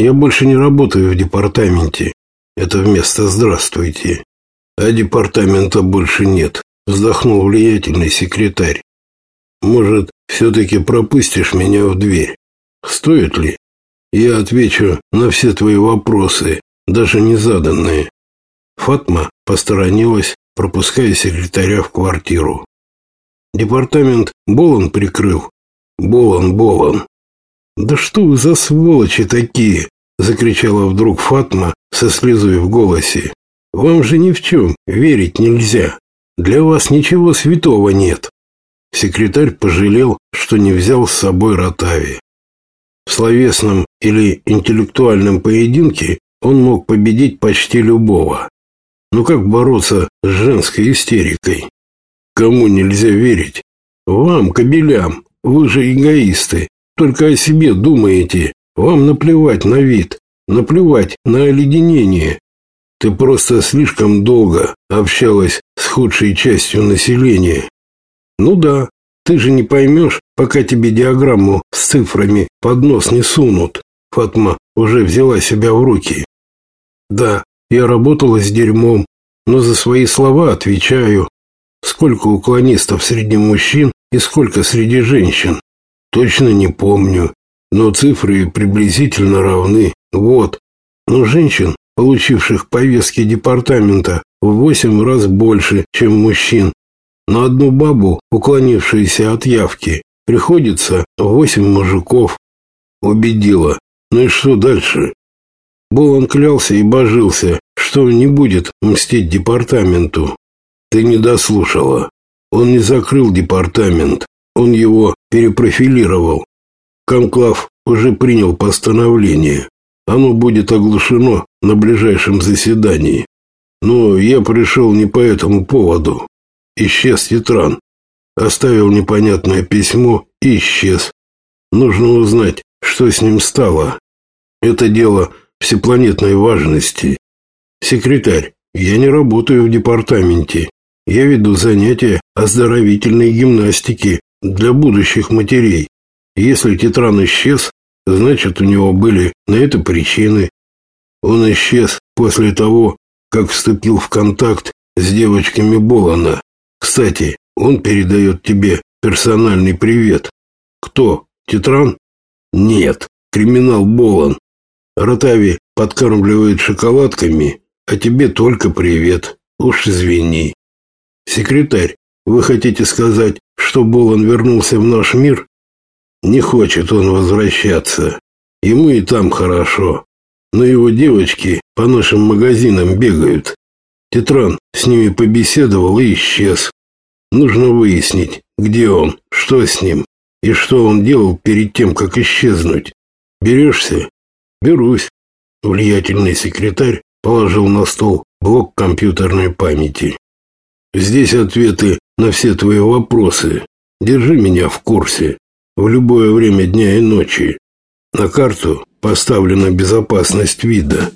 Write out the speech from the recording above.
Я больше не работаю в департаменте. Это вместо «здравствуйте». А департамента больше нет, вздохнул влиятельный секретарь. Может, все-таки пропустишь меня в дверь? Стоит ли? Я отвечу на все твои вопросы, даже не заданные. Фатма посторонилась, пропуская секретаря в квартиру. Департамент Болон прикрыл. Болон, Болон. Да что вы за сволочи такие? закричала вдруг Фатма со слезой в голосе. Вам же ни в чем верить нельзя. Для вас ничего святого нет. Секретарь пожалел, что не взял с собой Ротави. В словесном или интеллектуальном поединке он мог победить почти любого. Но как бороться с женской истерикой? Кому нельзя верить? Вам, кобелям, вы же эгоисты, только о себе думаете. Вам наплевать на вид, наплевать на оледенение. Ты просто слишком долго общалась с худшей частью населения. Ну да, ты же не поймешь, пока тебе диаграмму с цифрами под нос не сунут. Фатма уже взяла себя в руки. Да, я работала с дерьмом, но за свои слова отвечаю. Сколько уклонистов среди мужчин и сколько среди женщин? Точно не помню, но цифры приблизительно равны. Вот. Но женщин, получивших повестки департамента, в восемь раз больше, чем мужчин. На одну бабу, уклонившуюся от явки, приходится восемь мужиков. Убедила. Ну и что дальше? Болон клялся и божился, что не будет мстить департаменту. Ты не дослушала. Он не закрыл департамент, он его перепрофилировал. Конклав уже принял постановление. Оно будет оглашено на ближайшем заседании. Но я пришел не по этому поводу. Исчез Тетран. Оставил непонятное письмо и исчез. Нужно узнать, что с ним стало. Это дело всепланетной важности. Секретарь, я не работаю в департаменте. Я веду занятия оздоровительной гимнастики для будущих матерей. Если Тетран исчез, значит, у него были на это причины. Он исчез после того, как вступил в контакт с девочками Болана. Кстати, он передает тебе персональный привет. Кто? Тетран? Нет, криминал Болан. Ротави подкармливает шоколадками, а тебе только привет. Уж извини. Секретарь, вы хотите сказать, что Болон вернулся в наш мир? Не хочет он возвращаться. Ему и там хорошо. Но его девочки по нашим магазинам бегают. Тетран с ними побеседовал и исчез. Нужно выяснить, где он, что с ним и что он делал перед тем, как исчезнуть. Берешься? Берусь. Влиятельный секретарь положил на стол блок компьютерной памяти. Здесь ответы на все твои вопросы. Держи меня в курсе в любое время дня и ночи. На карту поставлена безопасность вида.